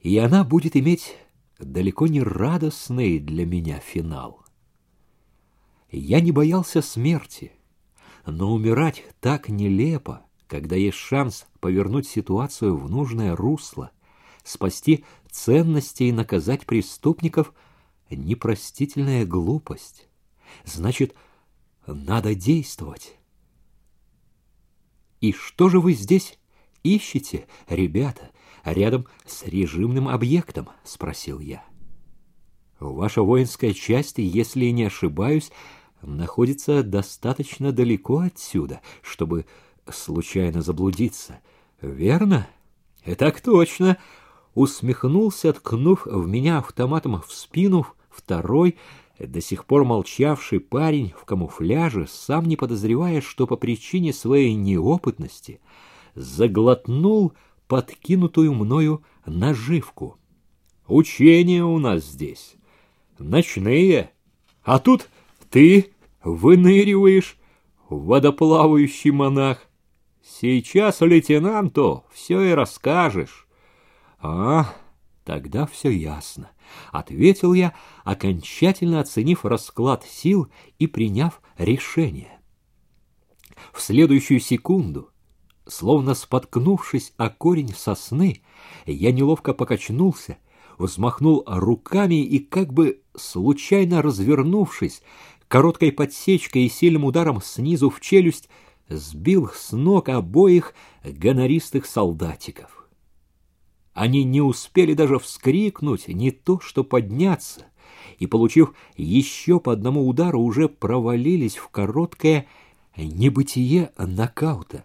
И она будет иметь далеко не радостный для меня финал. Я не боялся смерти, но умирать так нелепо, когда есть шанс повернуть ситуацию в нужное русло, спасти ценности и наказать преступников — непростительная глупость. Значит, надо действовать. И что же вы здесь ищете, ребята, рядом с режимным объектом? Спросил я. Ваша воинская часть, если не ошибаюсь, находится достаточно далеко отсюда, чтобы случайно заблудиться. Верно? Так точно. Усмехнулся, ткнув в меня автоматом в спину второй, до сих пор молчавший парень в камуфляже, сам не подозревая, что по причине своей неопытности заглотнул подкинутую мною наживку. Учения у нас здесь ночные, а тут ты выныриваешь, водоплавающий монах. Сейчас лейтенанту все и расскажешь. А, тогда все ясно, ответил я, окончательно оценив расклад сил и приняв решение. В следующую секунду, словно споткнувшись о корень сосны, я неловко покачнулся, взмахнул руками и, как бы случайно развернувшись, короткой подсечкой и сильным ударом снизу в челюсть сбил с ног обоих гонористых солдатиков. Они не успели даже вскрикнуть, не то что подняться, и, получив еще по одному удару, уже провалились в короткое небытие нокаута.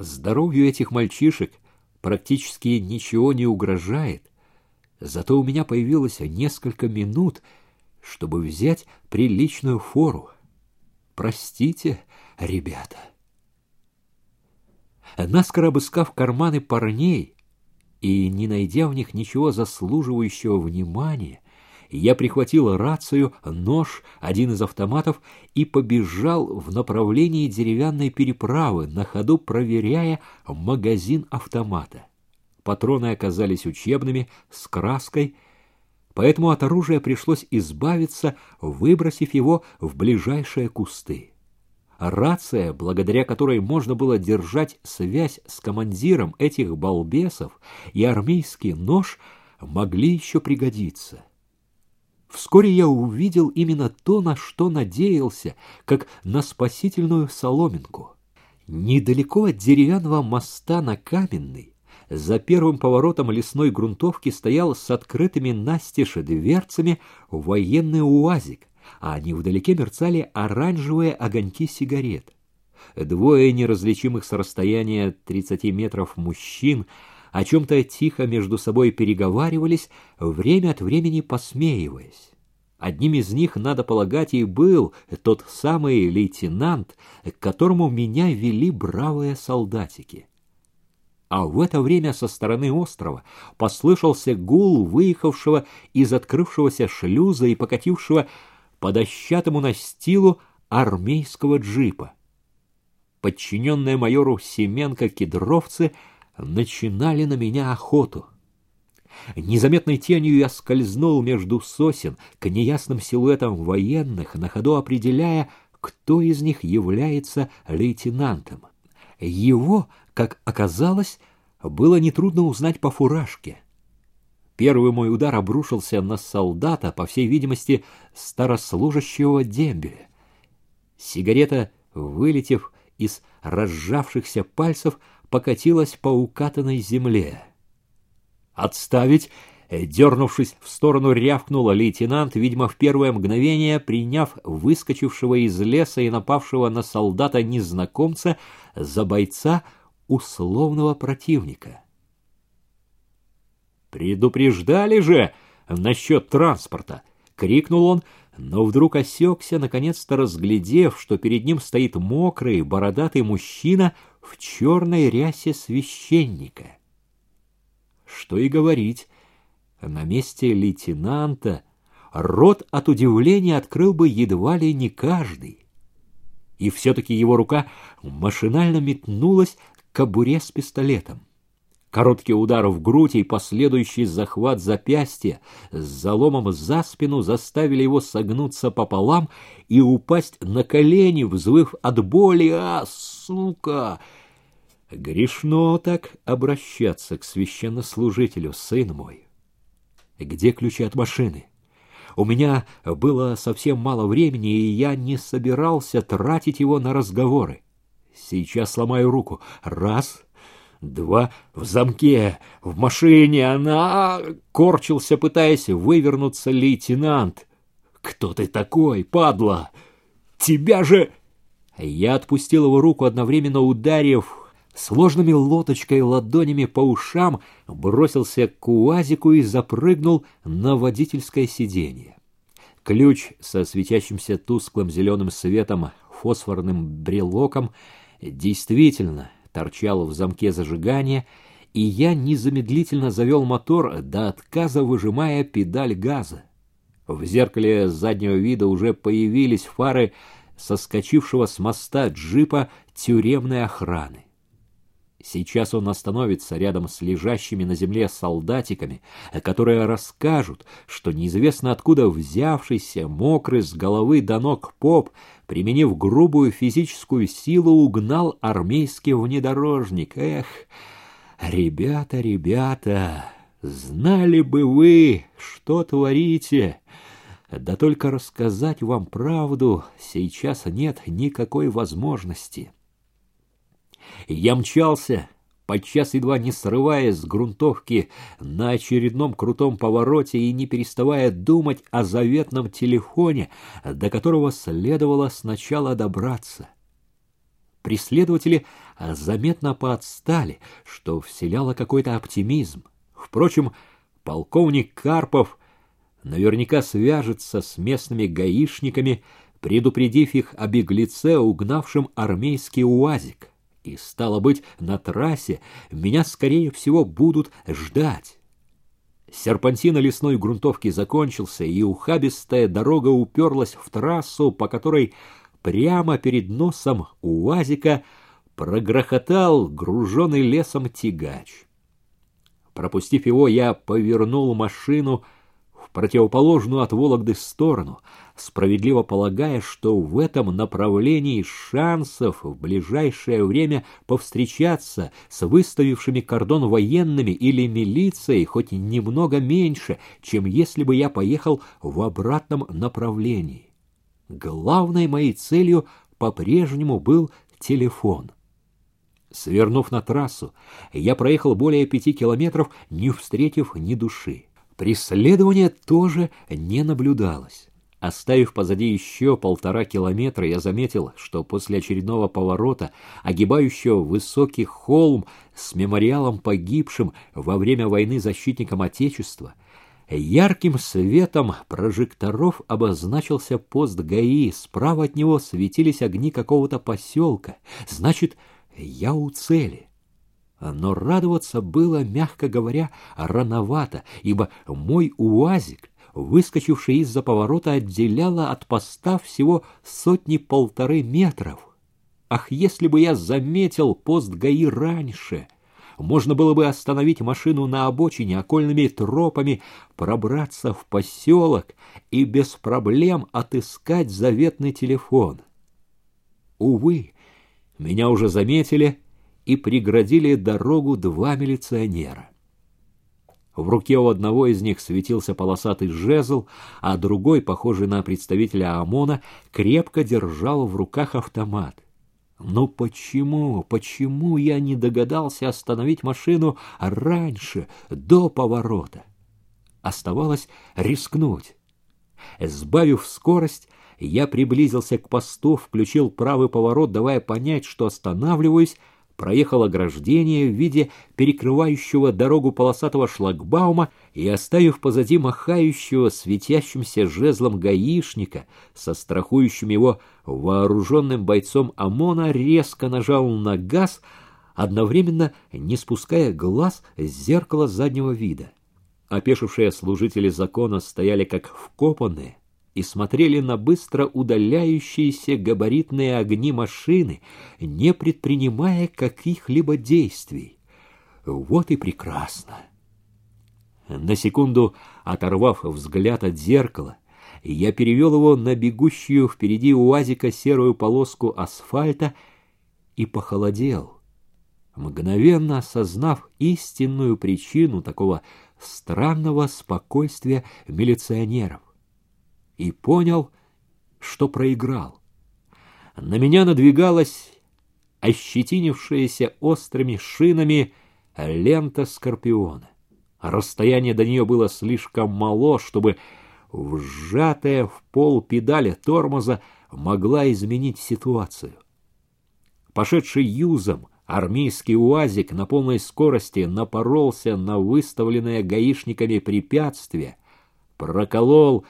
Здоровью этих мальчишек практически ничего не угрожает, зато у меня появилось несколько минут — чтобы взять приличную фору. Простите, ребята. Наскоро обыскав карманы парней и не найдя в них ничего заслуживающего внимания, я прихватил рацию, нож, один из автоматов и побежал в направлении деревянной переправы, на ходу проверяя магазин автомата. Патроны оказались учебными, с краской — поэтому от оружия пришлось избавиться, выбросив его в ближайшие кусты. Рация, благодаря которой можно было держать связь с командиром этих балбесов, и армейский нож могли еще пригодиться. Вскоре я увидел именно то, на что надеялся, как на спасительную соломинку. Недалеко от деревянного моста на Каменный за первым поворотом лесной грунтовки стоял с открытыми настежь дверцами военный уазик, а невдалеке мерцали оранжевые огоньки сигарет. Двое неразличимых с расстояния 30 метров мужчин о чем-то тихо между собой переговаривались, время от времени посмеиваясь. Одним из них, надо полагать, и был тот самый лейтенант, к которому меня вели бравые солдатики а в это время со стороны острова послышался гул выехавшего из открывшегося шлюза и покатившего по дощатому настилу армейского джипа. Подчиненные майору Семенко кедровцы начинали на меня охоту. Незаметной тенью я скользнул между сосен к неясным силуэтам военных, на ходу определяя, кто из них является лейтенантом. Его как оказалось, было нетрудно узнать по фуражке. Первый мой удар обрушился на солдата, по всей видимости, старослужащего дембеля. Сигарета, вылетев из разжавшихся пальцев, покатилась по укатанной земле. «Отставить!» Дернувшись в сторону, рявкнула лейтенант, видимо, в первое мгновение приняв выскочившего из леса и напавшего на солдата незнакомца за бойца, условного противника. «Предупреждали же насчет транспорта!» — крикнул он, но вдруг осекся, наконец-то разглядев, что перед ним стоит мокрый, бородатый мужчина в черной рясе священника. Что и говорить, на месте лейтенанта рот от удивления открыл бы едва ли не каждый. И все-таки его рука машинально метнулась кобуре с пистолетом. Короткий удар в грудь и последующий захват запястья с заломом за спину заставили его согнуться пополам и упасть на колени, взвыв от боли. «А, сука!» Грешно так обращаться к священнослужителю, сын мой. Где ключи от машины? У меня было совсем мало времени, и я не собирался тратить его на разговоры. Сейчас сломаю руку. Раз, два, в замке, в машине она... Корчился, пытаясь вывернуться лейтенант. «Кто ты такой, падла? Тебя же...» Я отпустил его руку, одновременно ударив сложными лоточкой ладонями по ушам, бросился к УАЗику и запрыгнул на водительское сиденье. Ключ со светящимся тусклым зеленым светом фосфорным брелоком действительно торчал в замке зажигания, и я незамедлительно завел мотор до отказа, выжимая педаль газа. В зеркале заднего вида уже появились фары соскочившего с моста джипа тюремной охраны. Сейчас он остановится рядом с лежащими на земле солдатиками, которые расскажут, что неизвестно откуда взявшийся, мокрый с головы до ног поп, применив грубую физическую силу, угнал армейский внедорожник. Эх, ребята, ребята, знали бы вы, что творите! Да только рассказать вам правду сейчас нет никакой возможности. Я мчался, подчас едва не срываясь с грунтовки на очередном крутом повороте и не переставая думать о заветном телефоне, до которого следовало сначала добраться. Преследователи заметно поотстали, что вселяло какой-то оптимизм. Впрочем, полковник Карпов наверняка свяжется с местными гаишниками, предупредив их о беглеце, угнавшем армейский уазик и, стало быть, на трассе меня, скорее всего, будут ждать. Серпантин лесной грунтовки закончился, и ухабистая дорога уперлась в трассу, по которой прямо перед носом УАЗика прогрохотал груженный лесом тягач. Пропустив его, я повернул машину в противоположную от Вологды сторону, справедливо полагая, что в этом направлении шансов в ближайшее время повстречаться с выставившими кордон военными или милицией хоть немного меньше, чем если бы я поехал в обратном направлении. Главной моей целью по-прежнему был телефон. Свернув на трассу, я проехал более пяти километров, не встретив ни души. Преследования тоже не наблюдалось. Оставив позади еще полтора километра, я заметил, что после очередного поворота, огибающего высокий холм с мемориалом погибшим во время войны защитникам Отечества, ярким светом прожекторов обозначился пост ГАИ, справа от него светились огни какого-то поселка. Значит, я у цели. Но радоваться было, мягко говоря, рановато, ибо мой УАЗик выскочившая из-за поворота, отделяла от поста всего сотни-полторы метров. Ах, если бы я заметил пост ГАИ раньше! Можно было бы остановить машину на обочине, окольными тропами, пробраться в поселок и без проблем отыскать заветный телефон. Увы, меня уже заметили и преградили дорогу два милиционера. В руке у одного из них светился полосатый жезл, а другой, похожий на представителя ОМОНа, крепко держал в руках автомат. Но почему, почему я не догадался остановить машину раньше, до поворота? Оставалось рискнуть. Сбавив скорость, я приблизился к посту, включил правый поворот, давая понять, что останавливаюсь, проехал ограждение в виде перекрывающего дорогу полосатого шлагбаума и, оставив позади махающего светящимся жезлом гаишника со страхующим его вооруженным бойцом ОМОНа, резко нажал на газ, одновременно не спуская глаз с зеркала заднего вида. Опешившие служители закона стояли как вкопанные, и смотрели на быстро удаляющиеся габаритные огни машины, не предпринимая каких-либо действий. Вот и прекрасно. На секунду, оторвав взгляд от зеркала, я перевел его на бегущую впереди уазика серую полоску асфальта и похолодел, мгновенно осознав истинную причину такого странного спокойствия милиционеров. И понял, что проиграл. На меня надвигалась ощетинившаяся острыми шинами лента скорпиона. Расстояние до нее было слишком мало, чтобы вжатая в пол педали тормоза могла изменить ситуацию. Пошедший юзом армейский уазик на полной скорости напоролся на выставленное гаишниками препятствие, проколол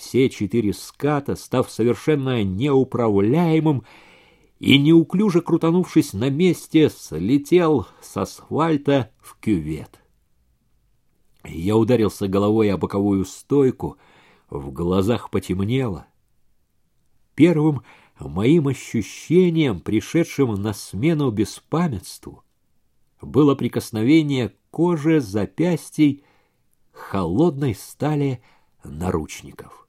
все четыре ската, став совершенно неуправляемым и, неуклюже крутанувшись на месте, слетел с асфальта в кювет. Я ударился головой о боковую стойку, в глазах потемнело. Первым моим ощущением, пришедшим на смену беспамятству, было прикосновение кожи запястий холодной стали наручников.